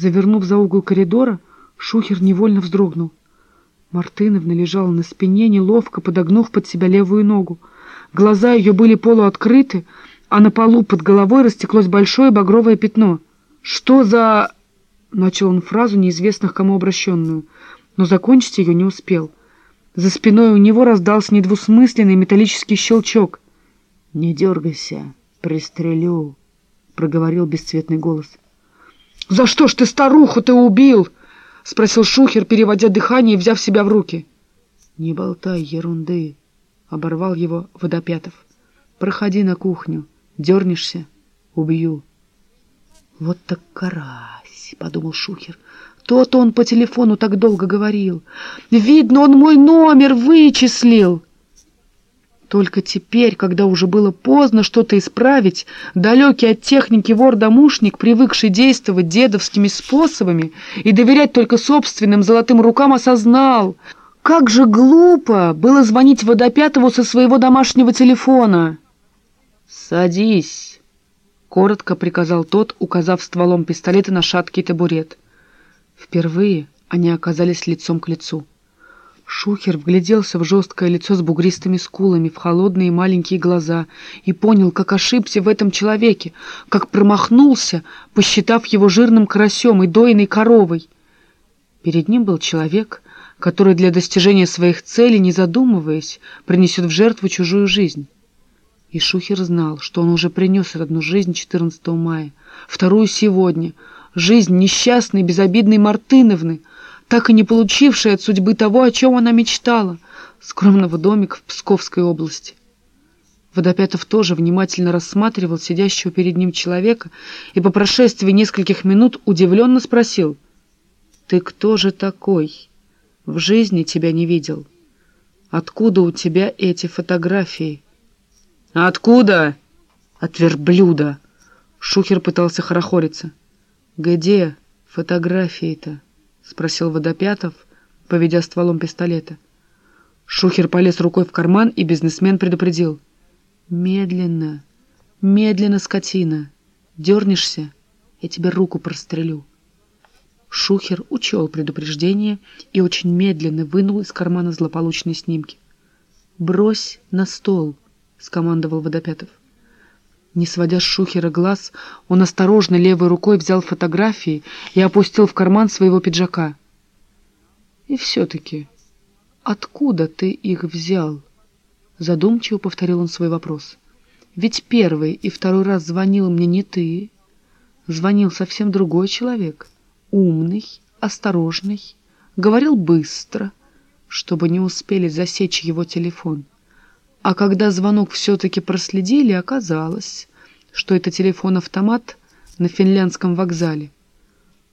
Завернув за угол коридора, Шухер невольно вздрогнул. Мартыновна лежала на спине, неловко подогнув под себя левую ногу. Глаза ее были полуоткрыты, а на полу под головой растеклось большое багровое пятно. «Что за...» — начал он фразу, неизвестных кому обращенную, но закончить ее не успел. За спиной у него раздался недвусмысленный металлический щелчок. «Не дергайся, пристрелю», — проговорил бесцветный голос. «За что ж ты старуху-то убил?» — спросил Шухер, переводя дыхание и взяв себя в руки. «Не болтай ерунды», — оборвал его Водопятов. «Проходи на кухню, дернешься — убью». «Вот так карась», — подумал Шухер. «То-то он по телефону так долго говорил. Видно, он мой номер вычислил». Только теперь, когда уже было поздно что-то исправить, далекий от техники вор-домушник, привыкший действовать дедовскими способами и доверять только собственным золотым рукам, осознал, как же глупо было звонить Водопятову со своего домашнего телефона. «Садись», — коротко приказал тот, указав стволом пистолета на шаткий табурет. Впервые они оказались лицом к лицу. Шухер вгляделся в жесткое лицо с бугристыми скулами, в холодные маленькие глаза и понял, как ошибся в этом человеке, как промахнулся, посчитав его жирным карасем и дойной коровой. Перед ним был человек, который для достижения своих целей, не задумываясь, принесет в жертву чужую жизнь. И Шухер знал, что он уже принес одну жизнь 14 мая, вторую сегодня, жизнь несчастной, безобидной Мартыновны — так и не получившей от судьбы того, о чем она мечтала, скромного домика в Псковской области. Водопятов тоже внимательно рассматривал сидящего перед ним человека и по прошествии нескольких минут удивленно спросил, «Ты кто же такой? В жизни тебя не видел. Откуда у тебя эти фотографии?» «Откуда?» «От верблюда!» Шухер пытался хорохориться. «Где фотографии-то?» — спросил Водопятов, поведя стволом пистолета. Шухер полез рукой в карман, и бизнесмен предупредил. «Медленно, медленно, скотина. Дернешься, я тебе руку прострелю». Шухер учел предупреждение и очень медленно вынул из кармана злополучные снимки. «Брось на стол», — скомандовал Водопятов. Не сводя с Шухера глаз, он осторожно левой рукой взял фотографии и опустил в карман своего пиджака. «И все-таки, откуда ты их взял?» Задумчиво повторил он свой вопрос. «Ведь первый и второй раз звонил мне не ты. Звонил совсем другой человек, умный, осторожный, говорил быстро, чтобы не успели засечь его телефон». А когда звонок все-таки проследили, оказалось, что это телефон-автомат на финляндском вокзале.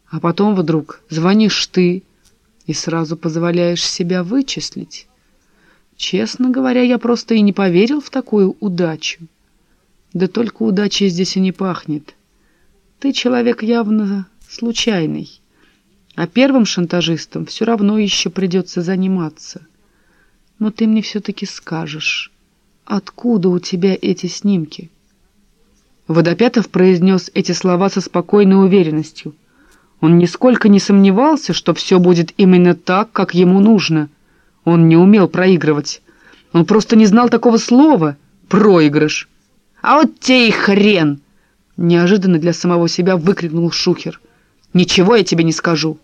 А потом вдруг звонишь ты и сразу позволяешь себя вычислить. Честно говоря, я просто и не поверил в такую удачу. Да только удачей здесь и не пахнет. Ты человек явно случайный, а первым шантажистом все равно еще придется заниматься. Но ты мне все-таки скажешь, откуда у тебя эти снимки?» Водопятов произнес эти слова со спокойной уверенностью. Он нисколько не сомневался, что все будет именно так, как ему нужно. Он не умел проигрывать. Он просто не знал такого слова «проигрыш». «А вот те и хрен!» Неожиданно для самого себя выкрикнул Шухер. «Ничего я тебе не скажу.